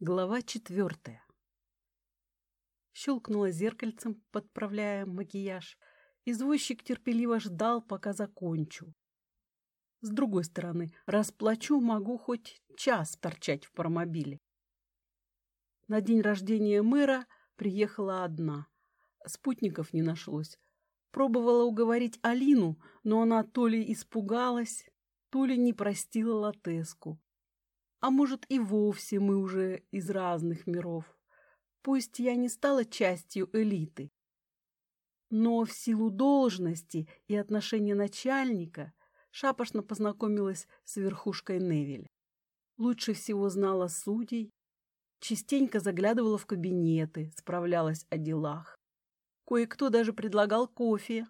Глава четвертая. Щелкнула зеркальцем, подправляя макияж. Извозчик терпеливо ждал, пока закончу. С другой стороны, расплачу, могу хоть час торчать в паромобиле. На день рождения мэра приехала одна. Спутников не нашлось. Пробовала уговорить Алину, но она то ли испугалась, то ли не простила Латеску. А может, и вовсе мы уже из разных миров. Пусть я не стала частью элиты. Но в силу должности и отношения начальника шапошно познакомилась с верхушкой Невель. Лучше всего знала судей, частенько заглядывала в кабинеты, справлялась о делах. Кое-кто даже предлагал кофе.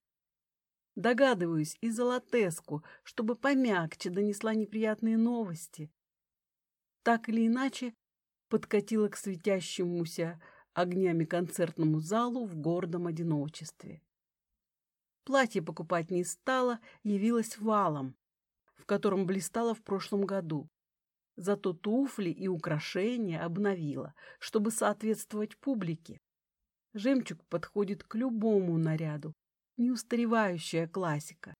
Догадываюсь, и золотеску, чтобы помягче донесла неприятные новости так или иначе подкатила к светящемуся огнями концертному залу в гордом одиночестве. Платье покупать не стала, явилась валом, в котором блистала в прошлом году. Зато туфли и украшения обновила, чтобы соответствовать публике. Жемчуг подходит к любому наряду, неустаревающая классика.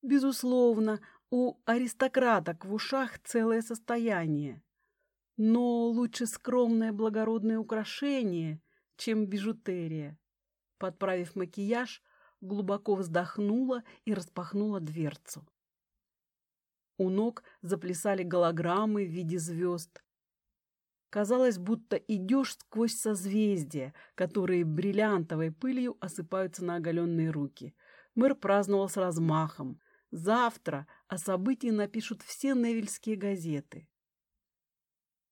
Безусловно, у аристократок в ушах целое состояние. Но лучше скромное благородное украшение, чем бижутерия. Подправив макияж, глубоко вздохнула и распахнула дверцу. У ног заплясали голограммы в виде звезд. Казалось, будто идешь сквозь созвездия, которые бриллиантовой пылью осыпаются на оголенные руки. Мэр праздновал с размахом. Завтра о событии напишут все невельские газеты.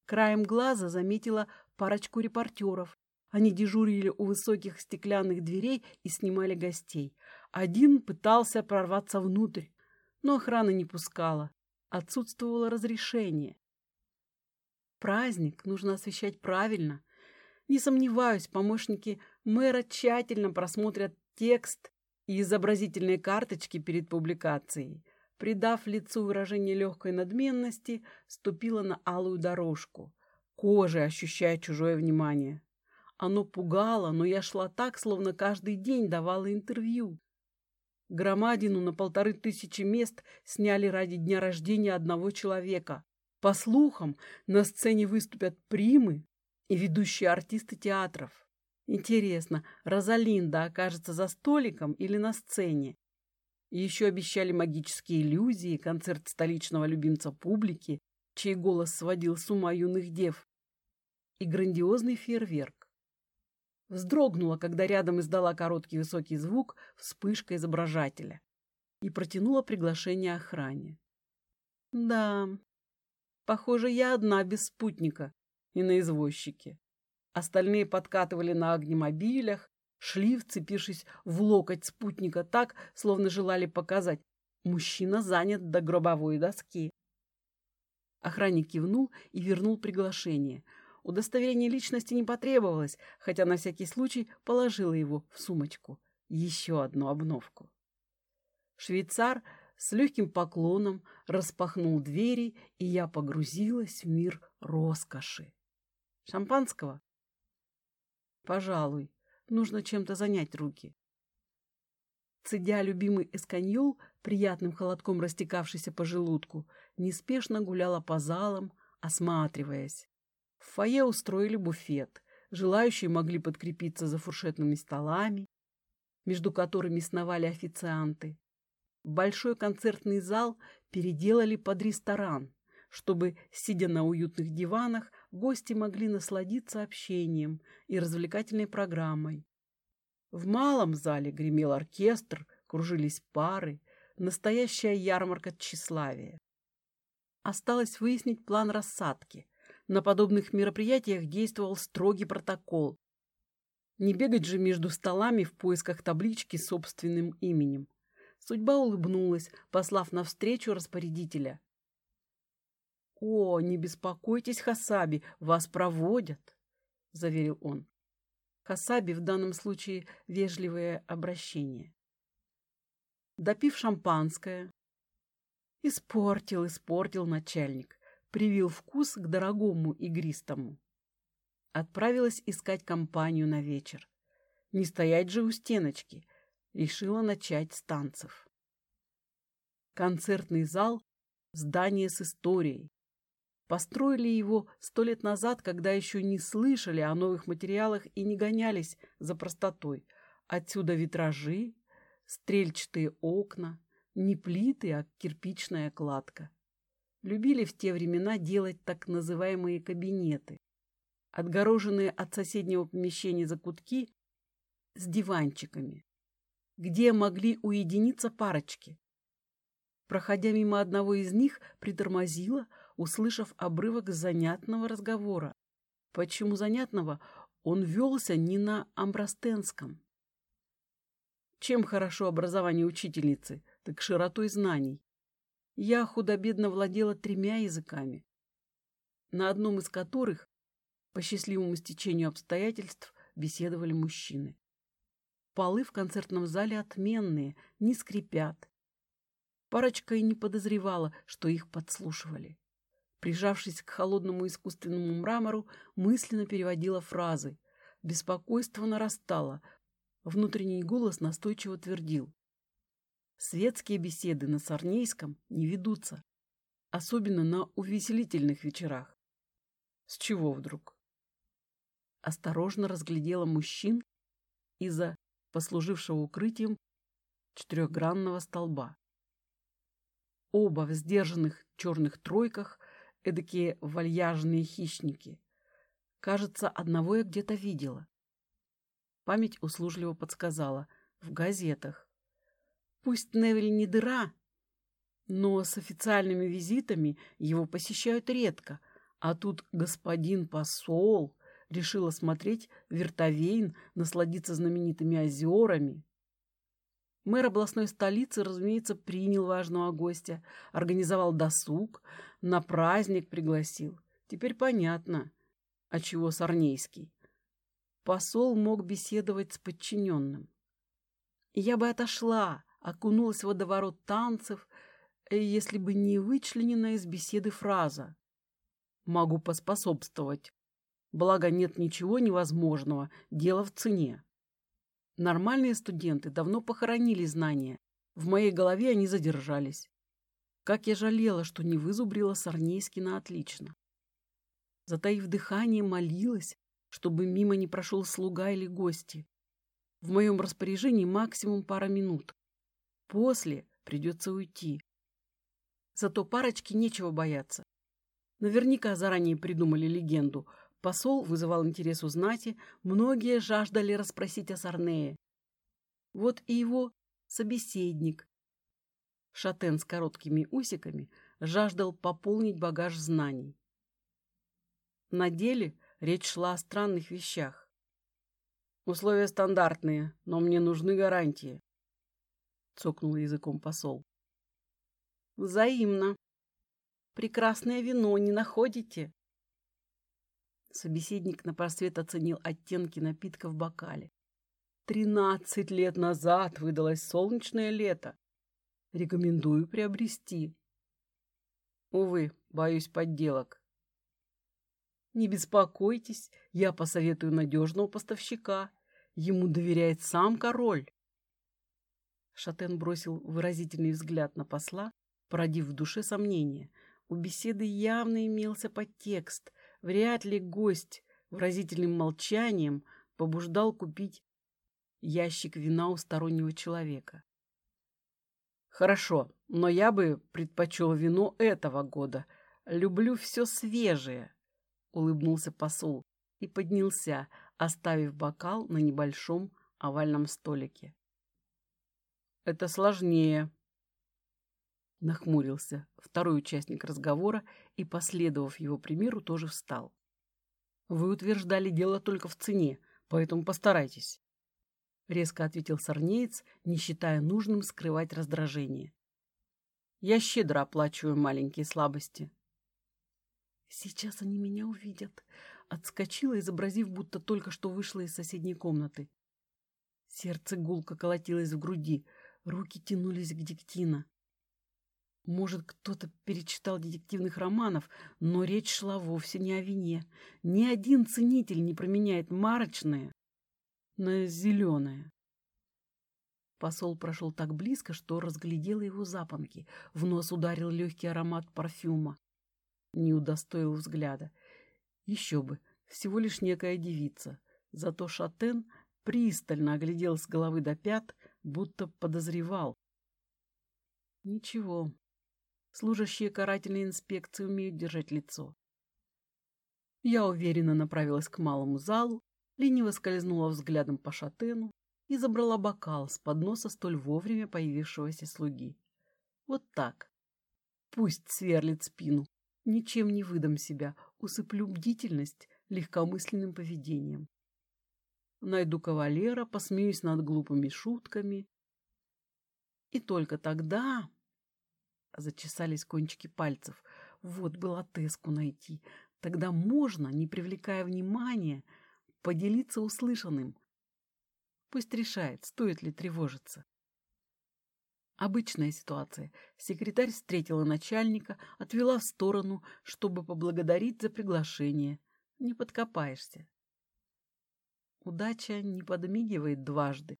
Краем глаза заметила парочку репортеров. Они дежурили у высоких стеклянных дверей и снимали гостей. Один пытался прорваться внутрь, но охрана не пускала. Отсутствовало разрешение. Праздник нужно освещать правильно. Не сомневаюсь, помощники мэра тщательно просмотрят текст и изобразительные карточки перед публикацией, придав лицу выражение легкой надменности, ступила на алую дорожку, кожей ощущая чужое внимание. Оно пугало, но я шла так, словно каждый день давала интервью. Громадину на полторы тысячи мест сняли ради дня рождения одного человека. По слухам, на сцене выступят примы и ведущие артисты театров. Интересно, Розалинда окажется за столиком или на сцене? еще обещали магические иллюзии, концерт столичного любимца публики, чей голос сводил с ума юных дев, и грандиозный фейерверк. Вздрогнула, когда рядом издала короткий высокий звук вспышка изображателя и протянула приглашение охране. Да, похоже, я одна без спутника и на извозчике. Остальные подкатывали на огнемобилях, шли, вцепившись в локоть спутника так, словно желали показать. Мужчина занят до гробовой доски. Охранник кивнул и вернул приглашение. Удостоверение личности не потребовалось, хотя на всякий случай положила его в сумочку. Еще одну обновку. Швейцар с легким поклоном распахнул двери, и я погрузилась в мир роскоши. «Шампанского?» Пожалуй, нужно чем-то занять руки. Цедя любимый эсканьол, приятным холодком растекавшийся по желудку, неспешно гуляла по залам, осматриваясь. В фойе устроили буфет. Желающие могли подкрепиться за фуршетными столами, между которыми сновали официанты. Большой концертный зал переделали под ресторан, чтобы, сидя на уютных диванах, гости могли насладиться общением и развлекательной программой. В малом зале гремел оркестр, кружились пары, настоящая ярмарка тщеславия. Осталось выяснить план рассадки. На подобных мероприятиях действовал строгий протокол. Не бегать же между столами в поисках таблички с собственным именем. Судьба улыбнулась, послав навстречу распорядителя. «О, не беспокойтесь, Хасаби, вас проводят», — заверил он. Хасаби в данном случае вежливое обращение. Допив шампанское, испортил, испортил начальник. привил вкус к дорогому игристому. Отправилась искать компанию на вечер. Не стоять же у стеночки. Решила начать с танцев. Концертный зал – здание с историей. Построили его сто лет назад, когда еще не слышали о новых материалах и не гонялись за простотой. Отсюда витражи, стрельчатые окна, не плиты, а кирпичная кладка. Любили в те времена делать так называемые кабинеты, отгороженные от соседнего помещения закутки с диванчиками, где могли уединиться парочки. Проходя мимо одного из них, притормозила, услышав обрывок занятного разговора. Почему занятного? Он велся не на амбрастенском. Чем хорошо образование учительницы, так широтой знаний. Я худо-бедно владела тремя языками, на одном из которых, по счастливому стечению обстоятельств, беседовали мужчины. Полы в концертном зале отменные, не скрипят. Парочка и не подозревала, что их подслушивали. Прижавшись к холодному искусственному мрамору, мысленно переводила фразы. Беспокойство нарастало, Внутренний голос настойчиво твердил. Светские беседы на Сарнейском не ведутся, особенно на увеселительных вечерах. С чего вдруг? Осторожно разглядела мужчин из-за послужившего укрытием четырехгранного столба. Оба в сдержанных черных тройках, эдакие вальяжные хищники. Кажется, одного я где-то видела. Память услужливо подсказала. В газетах. Пусть Невель не дыра, но с официальными визитами его посещают редко. А тут господин посол решил осмотреть Вертовейн, насладиться знаменитыми озерами. Мэр областной столицы, разумеется, принял важного гостя, организовал досуг, на праздник пригласил. Теперь понятно, а чего Сарнейский посол мог беседовать с подчиненным. я бы отошла, окунулась в водоворот танцев, э, если бы не вычлененная из беседы фраза. «Могу поспособствовать. Благо нет ничего невозможного, дело в цене». Нормальные студенты давно похоронили знания. В моей голове они задержались. Как я жалела, что не вызубрила Сарнейский на отлично. Затаив дыхание, молилась, чтобы мимо не прошел слуга или гости. В моем распоряжении максимум пара минут. После придется уйти. Зато парочке нечего бояться. Наверняка заранее придумали легенду. Посол вызывал интерес у знати, многие жаждали расспросить о Сарнее. Вот и его собеседник. Шатен с короткими усиками жаждал пополнить багаж знаний. На деле Речь шла о странных вещах. Условия стандартные, но мне нужны гарантии. Цокнул языком посол. Взаимно. Прекрасное вино не находите? Собеседник на просвет оценил оттенки напитка в бокале. Тринадцать лет назад выдалось солнечное лето. Рекомендую приобрести. Увы, боюсь подделок. Не беспокойтесь, я посоветую надежного поставщика. Ему доверяет сам король. Шатен бросил выразительный взгляд на посла, породив в душе сомнение. У беседы явно имелся подтекст. Вряд ли гость выразительным молчанием побуждал купить ящик вина у стороннего человека. Хорошо, но я бы предпочел вино этого года. Люблю все свежее. — улыбнулся посол и поднялся, оставив бокал на небольшом овальном столике. «Это сложнее», — нахмурился второй участник разговора и, последовав его примеру, тоже встал. «Вы утверждали дело только в цене, поэтому постарайтесь», — резко ответил сорнеец, не считая нужным скрывать раздражение. «Я щедро оплачиваю маленькие слабости». Сейчас они меня увидят. Отскочила, изобразив, будто только что вышла из соседней комнаты. Сердце гулко колотилось в груди, руки тянулись к диктина. Может, кто-то перечитал детективных романов, но речь шла вовсе не о вине. Ни один ценитель не променяет марочное на зеленое. Посол прошел так близко, что разглядела его запонки. В нос ударил легкий аромат парфюма. Не удостоил взгляда. Еще бы, всего лишь некая девица. Зато Шатен пристально оглядел с головы до пят, будто подозревал. Ничего, Служащие карательной инспекции умеют держать лицо. Я уверенно направилась к малому залу, лениво скользнула взглядом по шатену и забрала бокал с подноса столь вовремя появившегося слуги. Вот так. Пусть сверлит спину. Ничем не выдам себя, усыплю бдительность легкомысленным поведением. Найду кавалера, посмеюсь над глупыми шутками. И только тогда Зачесались кончики пальцев. Вот было Теску найти. Тогда можно, не привлекая внимания, поделиться услышанным. Пусть решает, стоит ли тревожиться. Обычная ситуация. Секретарь встретила начальника, отвела в сторону, чтобы поблагодарить за приглашение. Не подкопаешься. Удача не подмигивает дважды.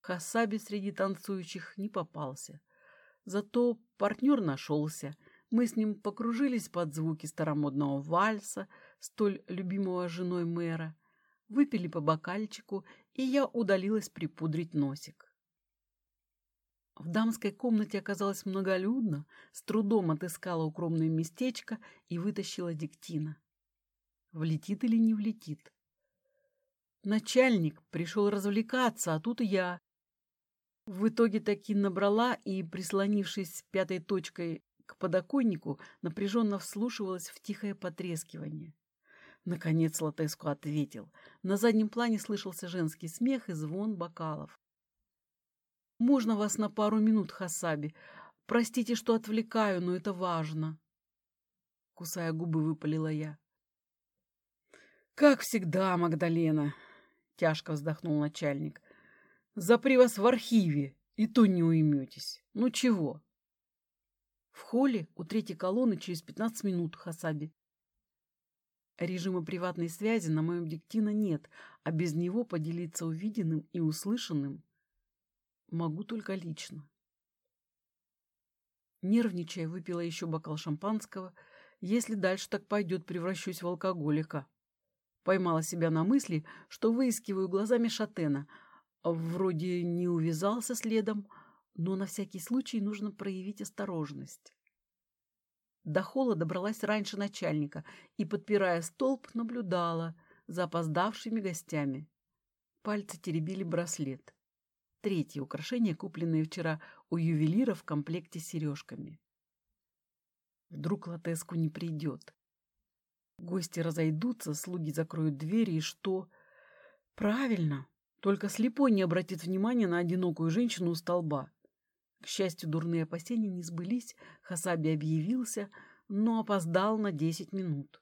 Хасаби среди танцующих не попался. Зато партнер нашелся. Мы с ним покружились под звуки старомодного вальса, столь любимого женой мэра, выпили по бокальчику, и я удалилась припудрить носик. В дамской комнате оказалось многолюдно, с трудом отыскала укромное местечко и вытащила диктина. Влетит или не влетит? Начальник пришел развлекаться, а тут я. В итоге таки набрала и, прислонившись пятой точкой к подоконнику, напряженно вслушивалась в тихое потрескивание. Наконец Латеску ответил. На заднем плане слышался женский смех и звон бокалов. «Можно вас на пару минут, Хасаби? Простите, что отвлекаю, но это важно!» Кусая губы, выпалила я. «Как всегда, Магдалена!» — тяжко вздохнул начальник. Запри вас в архиве, и то не уйметесь. Ну чего? В холле у третьей колонны через 15 минут, Хасаби. Режима приватной связи на моем диктина нет, а без него поделиться увиденным и услышанным могу только лично. Нервничая, выпила еще бокал шампанского. Если дальше так пойдет, превращусь в алкоголика. Поймала себя на мысли, что выискиваю глазами шатена — Вроде не увязался следом, но на всякий случай нужно проявить осторожность. До холла добралась раньше начальника и, подпирая столб, наблюдала за опоздавшими гостями. Пальцы теребили браслет. Третье украшение, купленное вчера у ювелира в комплекте с сережками. Вдруг Латеску не придет. Гости разойдутся, слуги закроют двери, и что? Правильно, только слепой не обратит внимания на одинокую женщину у столба. К счастью, дурные опасения не сбылись, Хасаби объявился, но опоздал на десять минут.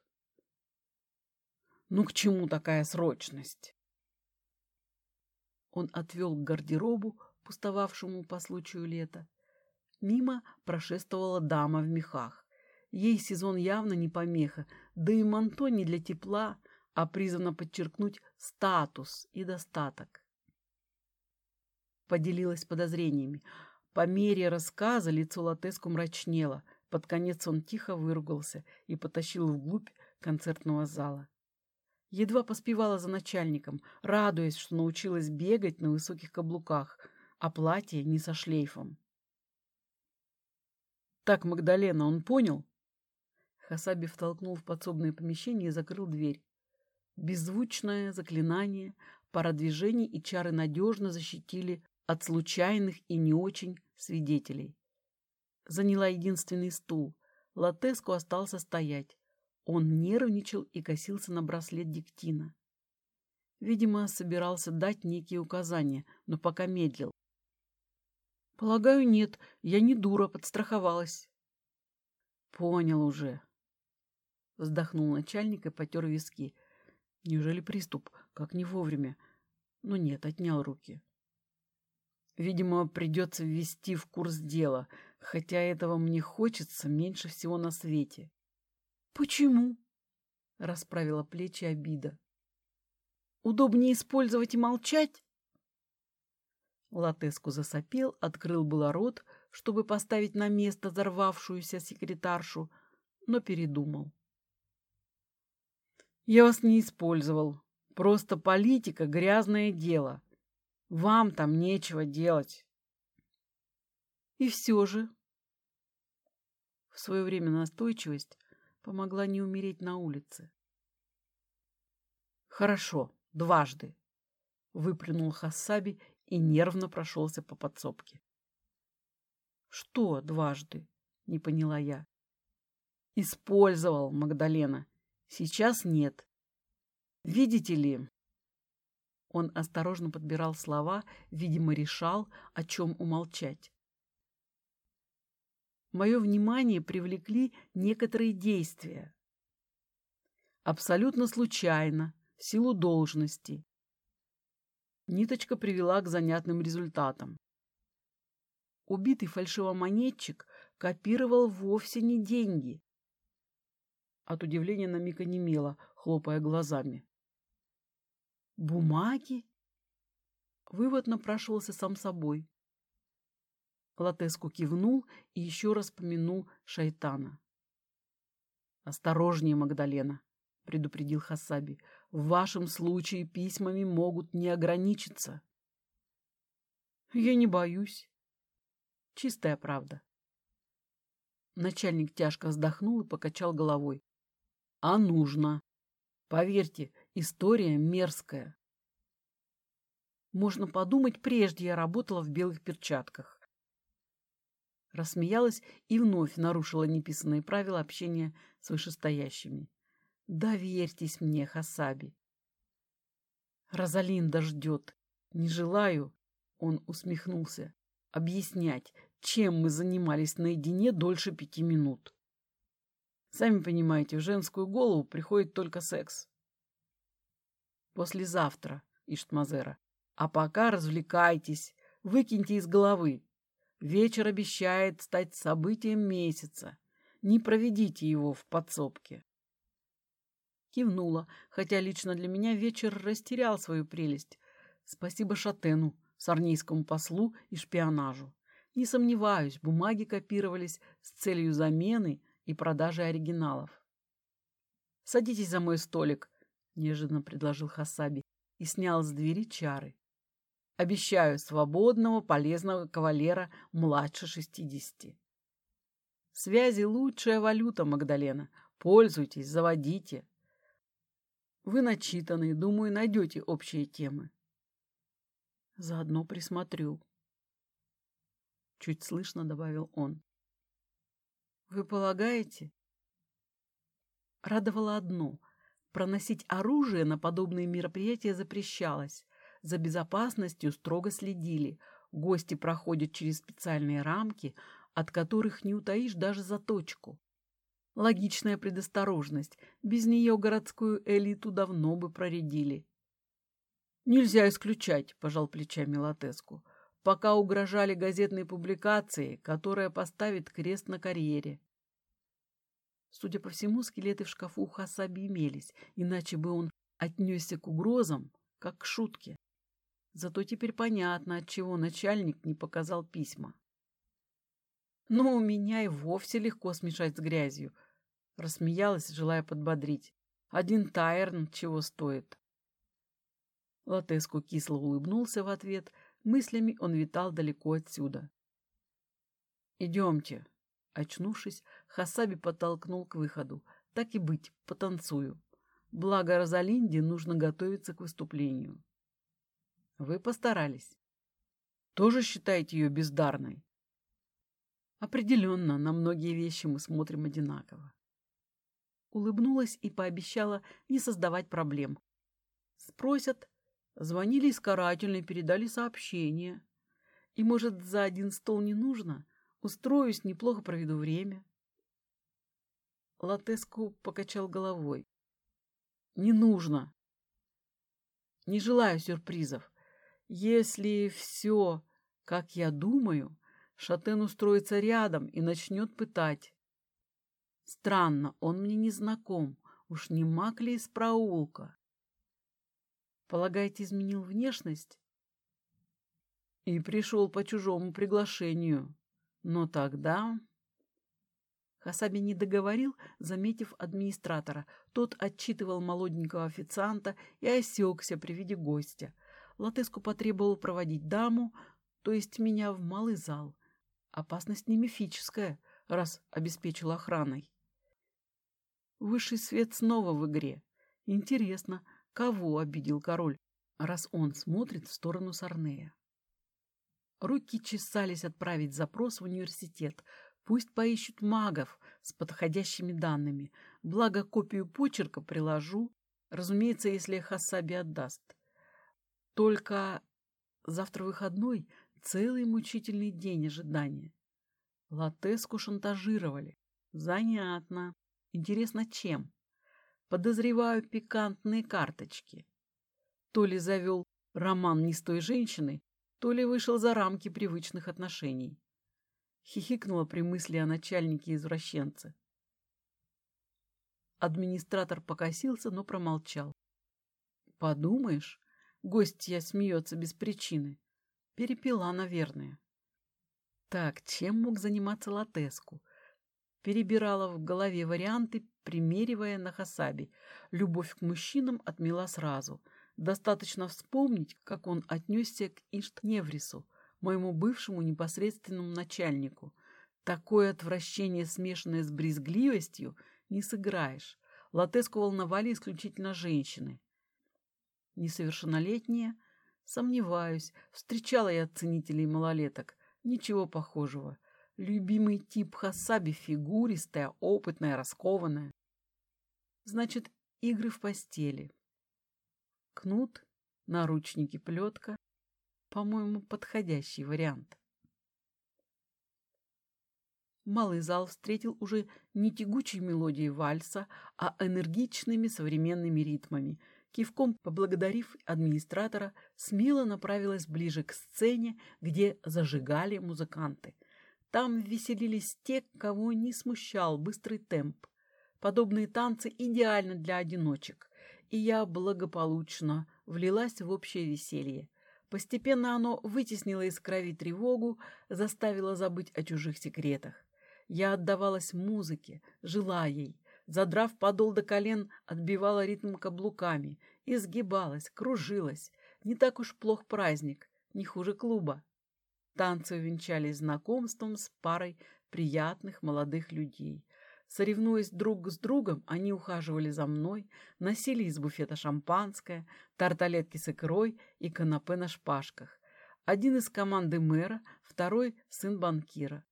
Ну к чему такая срочность? Он отвел к гардеробу, пустовавшему по случаю лета. Мимо прошествовала дама в мехах. Ей сезон явно не помеха, да и манто не для тепла, а призвана подчеркнуть статус и достаток. Поделилась подозрениями. По мере рассказа лицо Латеску мрачнело. Под конец он тихо выругался и потащил вглубь концертного зала. Едва поспевала за начальником, радуясь, что научилась бегать на высоких каблуках, а платье не со шлейфом. «Так, Магдалена, он понял?» Хасаби втолкнул в подсобное помещение и закрыл дверь. Беззвучное заклинание, пара движений и чары надежно защитили от случайных и не очень свидетелей. Заняла единственный стул. Латеску остался стоять. Он нервничал и косился на браслет Диктина. Видимо, собирался дать некие указания, но пока медлил. «Полагаю, нет. Я не дура, подстраховалась». «Понял уже», — вздохнул начальник и потер виски. Неужели приступ? Как не вовремя? Но нет, отнял руки. Видимо, придется ввести в курс дела. Хотя этого мне хочется меньше всего на свете. Почему? Расправила плечи обида. Удобнее использовать и молчать? Латеску засопел, открыл было рот, чтобы поставить на место взорвавшуюся секретаршу, но передумал. «Я вас не использовал. Просто политика — грязное дело. Вам там нечего делать». И все же... В свое время настойчивость помогла не умереть на улице. «Хорошо, дважды», — выплюнул Хассаби и нервно прошелся по подсобке. «Что дважды?» — не поняла я. «Использовал, Магдалена. Сейчас нет. Видите ли...» Он осторожно подбирал слова, видимо, решал, о чем умолчать. Мое внимание привлекли некоторые действия. Абсолютно случайно, в силу должности, Ниточка привела к занятным результатам. Убитый фальшивомонетчик копировал вовсе не деньги. От удивления на миг онемела, хлопая глазами. «Бумаги?» Вывод напрашивался сам собой. Латеску кивнул и еще раз помянул шайтана. «Осторожнее, Магдалена!» — предупредил Хасаби. В вашем случае письмами могут не ограничиться. Я не боюсь. Чистая правда. Начальник тяжко вздохнул и покачал головой. А нужно. Поверьте, история мерзкая. Можно подумать, прежде я работала в белых перчатках. Рассмеялась и вновь нарушила неписанные правила общения с вышестоящими. Доверьтесь мне, Хасаби. Розалинда ждет. Не желаю, он усмехнулся, объяснять, чем мы занимались наедине дольше пяти минут. Сами понимаете, в женскую голову приходит только секс. Послезавтра, Иштмазера. А пока развлекайтесь, выкиньте из головы. Вечер обещает стать событием месяца. Не проведите его в подсобке. Кивнула, хотя лично для меня вечер растерял свою прелесть. Спасибо Шатену, сарнийскому послу и шпионажу. Не сомневаюсь, бумаги копировались с целью замены и продажи оригиналов. «Садитесь за мой столик», — неожиданно предложил Хасаби и снял с двери чары. «Обещаю свободного, полезного кавалера младше шестидесяти». «Связи — лучшая валюта, Магдалена. Пользуйтесь, заводите. Вы начитанные, думаю, найдете общие темы. Заодно присмотрю. Чуть слышно добавил он. Вы полагаете? Радовало одно. Проносить оружие на подобные мероприятия запрещалось. За безопасностью строго следили. Гости проходят через специальные рамки, от которых не утаишь даже заточку. Логичная предосторожность. Без нее городскую элиту давно бы проредили. «Нельзя исключать», — пожал плечами Латеску, «пока угрожали газетные публикации, которая поставит крест на карьере». Судя по всему, скелеты в шкафу у Хасаби имелись, иначе бы он отнесся к угрозам, как к шутке. Зато теперь понятно, отчего начальник не показал письма. Но у меня и вовсе легко смешать с грязью. Рассмеялась, желая подбодрить. Один тайрн чего стоит. Латеску кисло улыбнулся в ответ. Мыслями он витал далеко отсюда. «Идемте». Очнувшись, Хасаби подтолкнул к выходу. «Так и быть, потанцую. Благо Розалинде нужно готовиться к выступлению». «Вы постарались. Тоже считаете ее бездарной?» Определенно, на многие вещи мы смотрим одинаково. Улыбнулась и пообещала не создавать проблем. Спросят, звонили из карательной, передали сообщение. И, может, за один стол не нужно? Устроюсь, неплохо проведу время. Латеску покачал головой. Не нужно. Не желаю сюрпризов. Если все, как я думаю, Шатен устроится рядом и начнет пытать. Странно, он мне не знаком. Уж не маг ли из проулка? Полагаете, изменил внешность? И пришел по чужому приглашению. Но тогда... Хасаби не договорил, заметив администратора. Тот отчитывал молоденького официанта и осекся при виде гостя. Латеску потребовал проводить даму, то есть меня, в малый зал. Опасность не мифическая, раз обеспечил охраной. Высший свет снова в игре. Интересно, кого обидел король, раз он смотрит в сторону Сарнея? Руки чесались отправить запрос в университет. Пусть поищут магов с подходящими данными. Благо, копию почерка приложу. Разумеется, если Хасаби отдаст. Только завтра выходной целый мучительный день ожидания. Латеску шантажировали. Занятно. Интересно, чем? Подозреваю пикантные карточки. То ли завел роман не с той женщиной, то ли вышел за рамки привычных отношений. Хихикнула при мысли о начальнике-извращенце. Администратор покосился, но промолчал. Подумаешь, гостья смеется без причины. Перепила, наверное. Так, чем мог заниматься Латеску? Перебирала в голове варианты, примеривая на Хасаби. Любовь к мужчинам отмела сразу. Достаточно вспомнить, как он отнесся к Иштневрису, моему бывшему непосредственному начальнику. Такое отвращение, смешанное с брезгливостью, не сыграешь. Латеску волновали исключительно женщины. Несовершеннолетние? Сомневаюсь. Встречала я ценителей малолеток. Ничего похожего. Любимый тип Хасаби фигуристая, опытная, раскованная. Значит, игры в постели. Кнут, наручники, плетка. По-моему, подходящий вариант. Малый зал встретил уже не тягучей мелодией вальса, а энергичными современными ритмами. Кивком поблагодарив администратора, смело направилась ближе к сцене, где зажигали музыканты – там веселились те, кого не смущал быстрый темп. Подобные танцы идеальны для одиночек, и я благополучно влилась в общее веселье. Постепенно оно вытеснило из крови тревогу, заставило забыть о чужих секретах. Я отдавалась музыке, жила ей, задрав подол до колен, отбивала ритм каблуками, изгибалась, кружилась. Не так уж плох праздник, не хуже клуба. Танцы увенчались знакомством с парой приятных молодых людей. Соревнуясь друг с другом, они ухаживали за мной, носили из буфета шампанское, тарталетки с икрой и канапе на шпажках. Один из команды мэра, второй — сын банкира.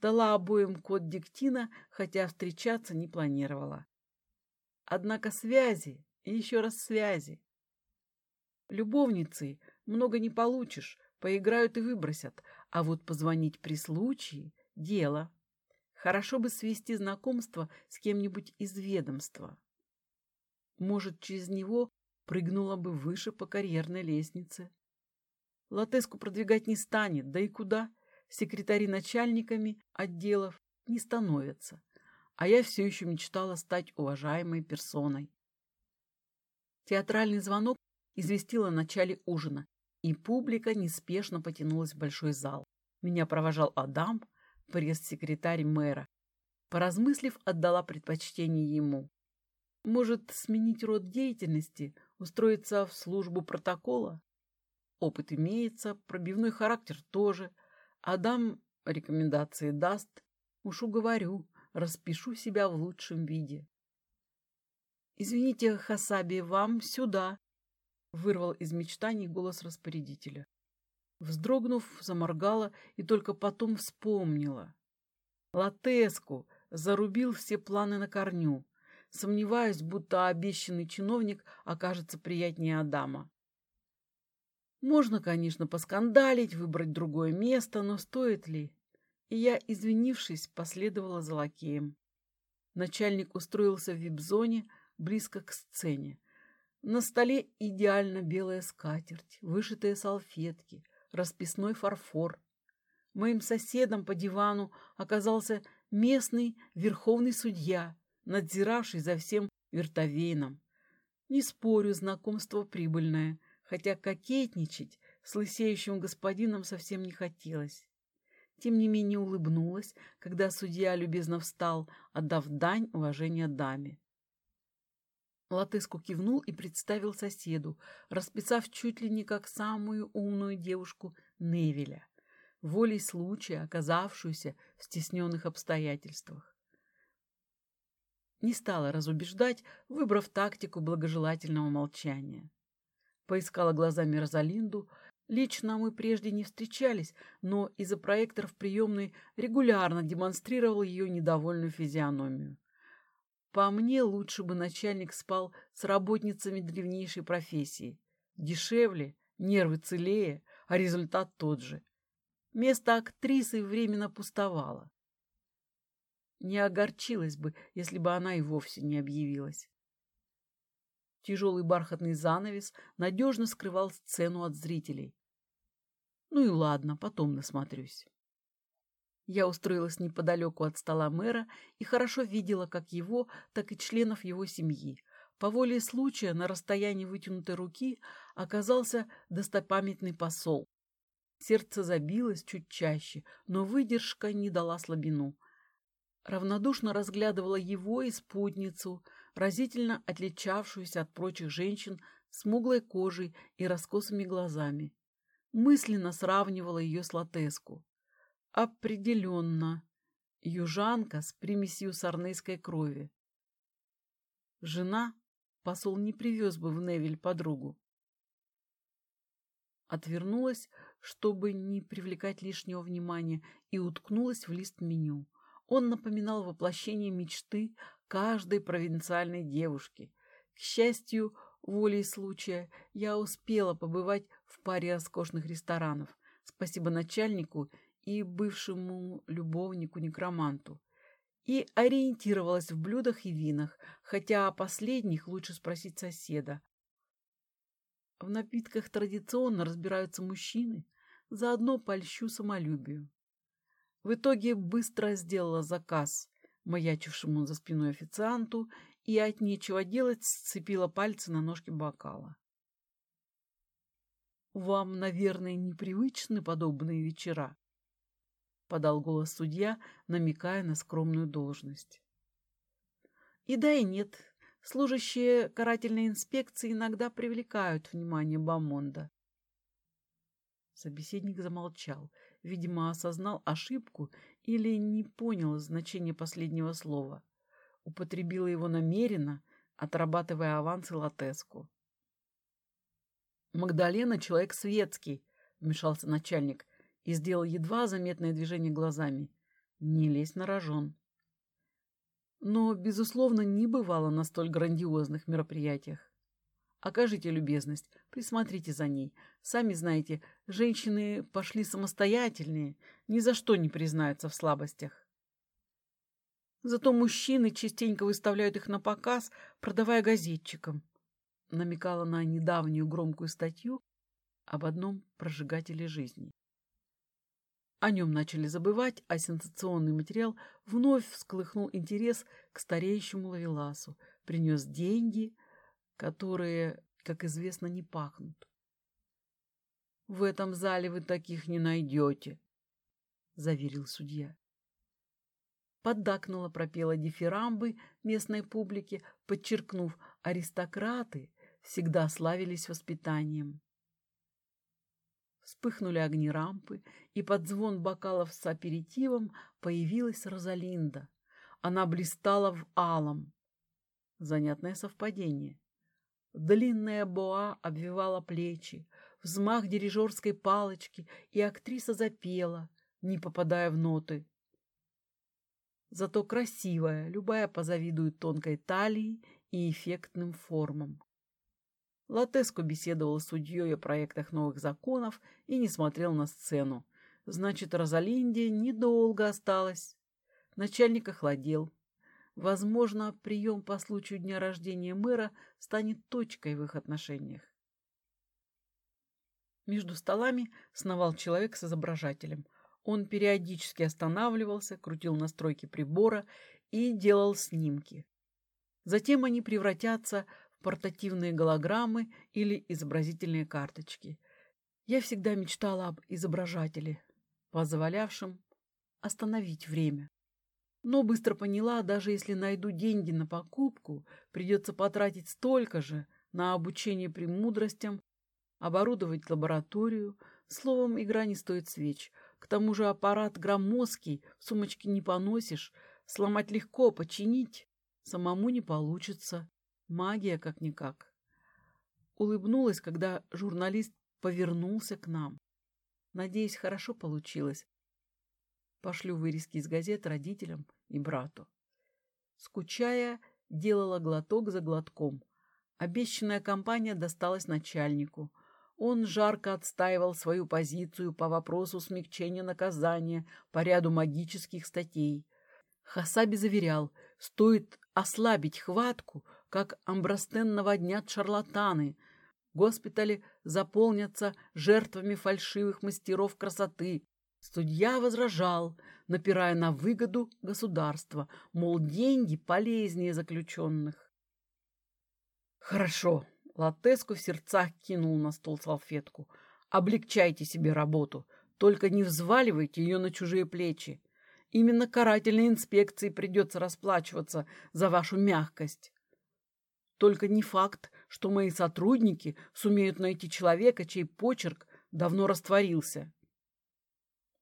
Дала обоим код диктина, хотя встречаться не планировала. Однако связи и еще раз связи. Любовницей много не получишь, Поиграют и выбросят, а вот позвонить при случае — дело. Хорошо бы свести знакомство с кем-нибудь из ведомства. Может, через него прыгнула бы выше по карьерной лестнице. Латеску продвигать не станет, да и куда? Секретари начальниками отделов не становятся. А я все еще мечтала стать уважаемой персоной. Театральный звонок известил о начале ужина, и публика неспешно потянулась в большой зал. Меня провожал Адам, пресс-секретарь мэра. Поразмыслив, отдала предпочтение ему. Может, сменить род деятельности, устроиться в службу протокола? Опыт имеется, пробивной характер тоже. Адам рекомендации даст. Уж уговорю, распишу себя в лучшем виде. «Извините, Хасаби, вам сюда», Вырвал из мечтаний голос распорядителя. Вздрогнув, заморгала и только потом вспомнила. Латеску зарубил все планы на корню. Сомневаюсь, будто обещанный чиновник окажется приятнее Адама. Можно, конечно, поскандалить, выбрать другое место, но стоит ли? И я, извинившись, последовала за лакеем. Начальник устроился в вип-зоне, близко к сцене. На столе идеально белая скатерть, вышитые салфетки, расписной фарфор. Моим соседом по дивану оказался местный верховный судья, надзиравший за всем вертовейном. Не спорю, знакомство прибыльное, хотя кокетничать с лысеющим господином совсем не хотелось. Тем не менее улыбнулась, когда судья любезно встал, отдав дань уважения даме. Латыску кивнул и представил соседу, расписав чуть ли не как самую умную девушку Невеля, волей случая, оказавшуюся в стесненных обстоятельствах. Не стала разубеждать, выбрав тактику благожелательного молчания. Поискала глазами Розалинду. Лично мы прежде не встречались, но из-за проекторов приемной регулярно демонстрировал ее недовольную физиономию. По мне, лучше бы начальник спал с работницами древнейшей профессии. Дешевле, нервы целее, а результат тот же. Место актрисы временно пустовало. Не огорчилась бы, если бы она и вовсе не объявилась. Тяжелый бархатный занавес надежно скрывал сцену от зрителей. Ну и ладно, потом насмотрюсь. Я устроилась неподалеку от стола мэра и хорошо видела как его, так и членов его семьи. По воле случая на расстоянии вытянутой руки оказался достопамятный посол. Сердце забилось чуть чаще, но выдержка не дала слабину. Равнодушно разглядывала его и спутницу, разительно отличавшуюся от прочих женщин смуглой кожей и раскосыми глазами. Мысленно сравнивала ее с Латеску. Определенно. Южанка с примесью сарнейской крови. Жена посол не привез бы в Невель подругу. Отвернулась, чтобы не привлекать лишнего внимания, и уткнулась в лист меню. Он напоминал воплощение мечты каждой провинциальной девушки. К счастью, волей случая, я успела побывать в паре роскошных ресторанов. Спасибо начальнику и бывшему любовнику-некроманту, и ориентировалась в блюдах и винах, хотя о последних лучше спросить соседа. В напитках традиционно разбираются мужчины, заодно польщу самолюбию. В итоге быстро сделала заказ маячившему за спиной официанту и от нечего делать сцепила пальцы на ножке бокала. «Вам, наверное, непривычны подобные вечера?» Подал голос судья, намекая на скромную должность. И да, и нет. Служащие карательной инспекции иногда привлекают внимание Бамонда. Собеседник замолчал, видимо, осознал ошибку или не понял значения последнего слова. Употребила его намеренно, отрабатывая авансы Латеску. «Магдалена — человек светский», — вмешался начальник, и сделал едва заметное движение глазами. Не лезь на рожон. Но, безусловно, не бывало на столь грандиозных мероприятиях. Окажите любезность, присмотрите за ней. Сами знаете, женщины пошли самостоятельнее, ни за что не признаются в слабостях. Зато мужчины частенько выставляют их на показ, продавая газетчикам. Намекала на недавнюю громкую статью об одном прожигателе жизни. О нем начали забывать, а сенсационный материал вновь всколыхнул интерес к стареющему Лавеласу, принес деньги, которые, как известно, не пахнут. «В этом зале вы таких не найдете», — заверил судья. Поддакнула, пропела дифирамбы местной публике, подчеркнув, аристократы всегда славились воспитанием. Вспыхнули огни рампы, и под звон бокалов с аперитивом появилась Розалинда. Она блистала в алом. Занятное совпадение. Длинная боа обвивала плечи, взмах дирижерской палочки, и актриса запела, не попадая в ноты. Зато красивая, любая позавидует тонкой талии и эффектным формам. Латеско беседовал с судьей о проектах новых законов и не смотрел на сцену. Значит, Розалинде недолго осталось. Начальник охладел. Возможно, прием по случаю дня рождения мэра станет точкой в их отношениях. Между столами сновал человек с изображателем. Он периодически останавливался, крутил настройки прибора и делал снимки. Затем они превратятся портативные голограммы или изобразительные карточки. Я всегда мечтала об изображателе, позволявшем остановить время. Но быстро поняла, даже если найду деньги на покупку, придется потратить столько же на обучение премудростям, оборудовать лабораторию. Словом, игра не стоит свеч. К тому же аппарат громоздкий, в сумочке не поносишь, сломать легко, починить самому не получится. Магия как-никак. Улыбнулась, когда журналист повернулся к нам. Надеюсь, хорошо получилось. Пошлю вырезки из газет родителям и брату. Скучая, делала глоток за глотком. Обещанная компания досталась начальнику. Он жарко отстаивал свою позицию по вопросу смягчения наказания по ряду магических статей. Хасаби заверял, стоит ослабить хватку, как Амбростен наводнят шарлатаны. Госпитали заполнятся жертвами фальшивых мастеров красоты. Судья возражал, напирая на выгоду государства, мол, деньги полезнее заключенных. Хорошо, Латеску в сердцах кинул на стол салфетку. Облегчайте себе работу, только не взваливайте ее на чужие плечи. Именно карательной инспекции придется расплачиваться за вашу мягкость. Только не факт, что мои сотрудники сумеют найти человека, чей почерк давно растворился.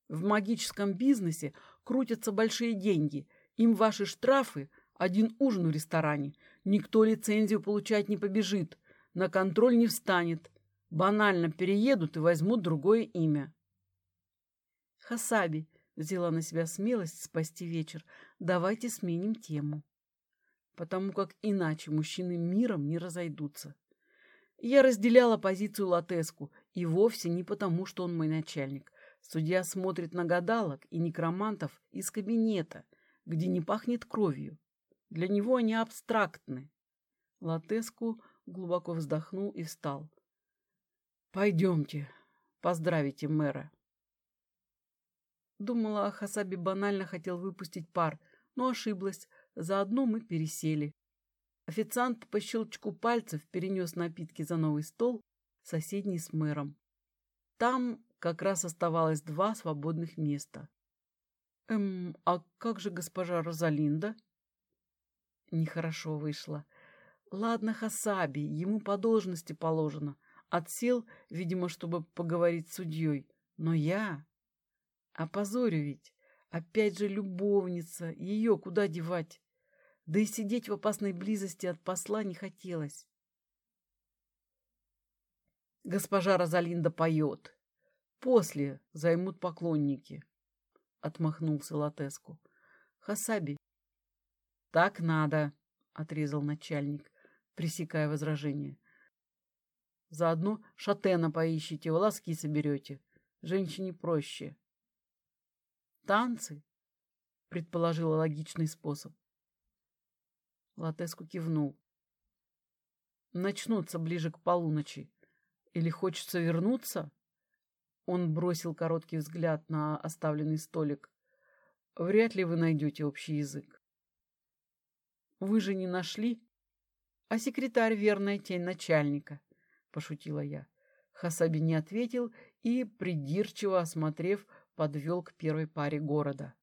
В магическом бизнесе крутятся большие деньги. Им ваши штрафы – один ужин в ресторане. Никто лицензию получать не побежит, на контроль не встанет. Банально переедут и возьмут другое имя. Хасаби взяла на себя смелость спасти вечер. Давайте сменим тему. Потому как иначе мужчины миром не разойдутся. Я разделяла позицию Латеску, и вовсе не потому, что он мой начальник. Судья смотрит на гадалок и некромантов из кабинета, где не пахнет кровью. Для него они абстрактны. Латеску глубоко вздохнул и встал. «Пойдемте, поздравите мэра». Думала, Хасаби банально хотел выпустить пар, но ошиблась. Заодно мы пересели. Официант по щелчку пальцев перенес напитки за новый стол, соседний с мэром. Там как раз оставалось два свободных места. «Эм, а как же госпожа Розалинда?» Нехорошо вышло. «Ладно, Хасаби, ему по должности положено. Отсел, видимо, чтобы поговорить с судьей. Но я... Опозорю ведь. Опять же любовница. Ее куда девать? Да и сидеть в опасной близости от посла не хотелось. Госпожа Розалинда поет. После займут поклонники, — отмахнулся Латеску. Хасаби. Так надо, — отрезал начальник, пресекая возражение. Заодно шатена поищите, волоски соберете. Женщине проще. Танцы, — предположила логичный способ. Латеску кивнул. Начнутся ближе к полуночи. Или хочется вернуться? Он бросил короткий взгляд на оставленный столик. Вряд ли вы найдете общий язык. Вы же не нашли? А секретарь — верная тень начальника, — пошутила я. Хасаби не ответил и, придирчиво осмотрев, подвел к первой паре города.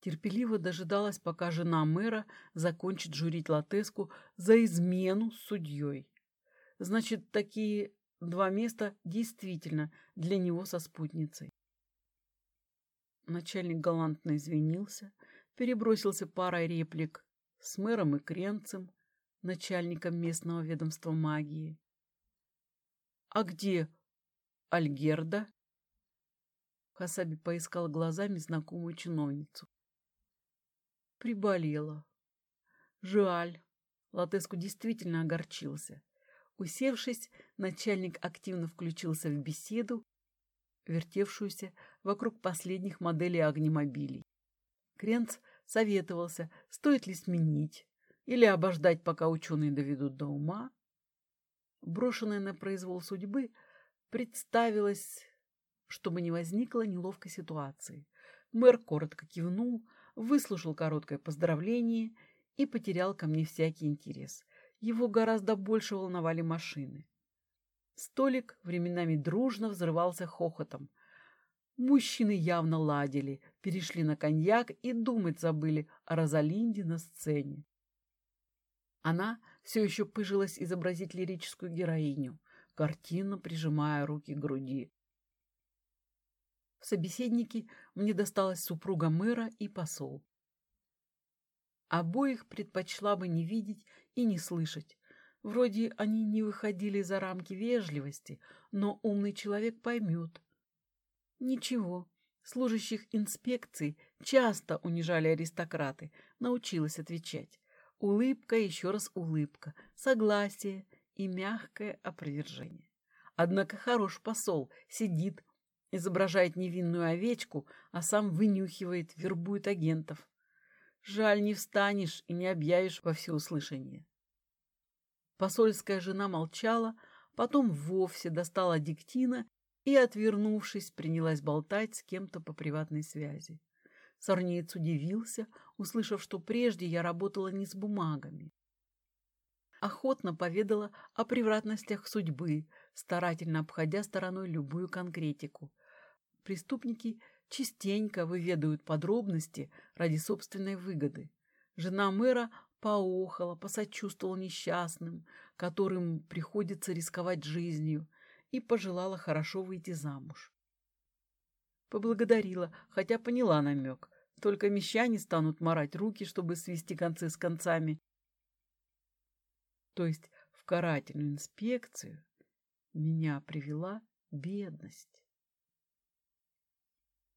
Терпеливо дожидалась, пока жена мэра закончит журить Латеску за измену с судьей. Значит, такие Два места действительно для него со спутницей. Начальник галантно извинился, перебросился парой реплик с мэром и кренцем, начальником местного ведомства магии. «А где Альгерда?» Хасаби поискал глазами знакомую чиновницу. Приболела. Жаль. Латеску действительно огорчился. Усевшись, начальник активно включился в беседу, вертевшуюся вокруг последних моделей огнемобилей. Кренц советовался, стоит ли сменить или обождать, пока ученые доведут до ума. Брошенная на произвол судьбы, представилась чтобы не возникло неловкой ситуации. Мэр коротко кивнул, выслушал короткое поздравление и потерял ко мне всякий интерес. Его гораздо больше волновали машины. Столик временами дружно взрывался хохотом. Мужчины явно ладили, перешли на коньяк и думать забыли о Розалинде на сцене. Она все еще пыжилась изобразить лирическую героиню, картинно прижимая руки к груди. В собеседнике мне досталась супруга мэра и посол. Обоих предпочла бы не видеть и не слышать. Вроде они не выходили за рамки вежливости, но умный человек поймет. Ничего, служащих инспекций часто унижали аристократы, научилась отвечать. Улыбка, еще раз улыбка, согласие и мягкое опровержение. Однако хорош посол, сидит, изображает невинную овечку, а сам вынюхивает, вербует агентов. Жаль, не встанешь и не объявишь во всеуслышание. Посольская жена молчала, потом вовсе достала диктина и, отвернувшись, принялась болтать с кем-то по приватной связи. Сорнеец удивился, услышав, что прежде я работала не с бумагами. Охотно поведала о превратностях судьбы, старательно обходя стороной любую конкретику. Преступники частенько выведают подробности ради собственной выгоды. Жена мэра поохала, посочувствовала несчастным, которым приходится рисковать жизнью, и пожелала хорошо выйти замуж. Поблагодарила, хотя поняла намек. Только мещане станут марать руки, чтобы свести концы с концами. То есть в карательную инспекцию меня привела бедность.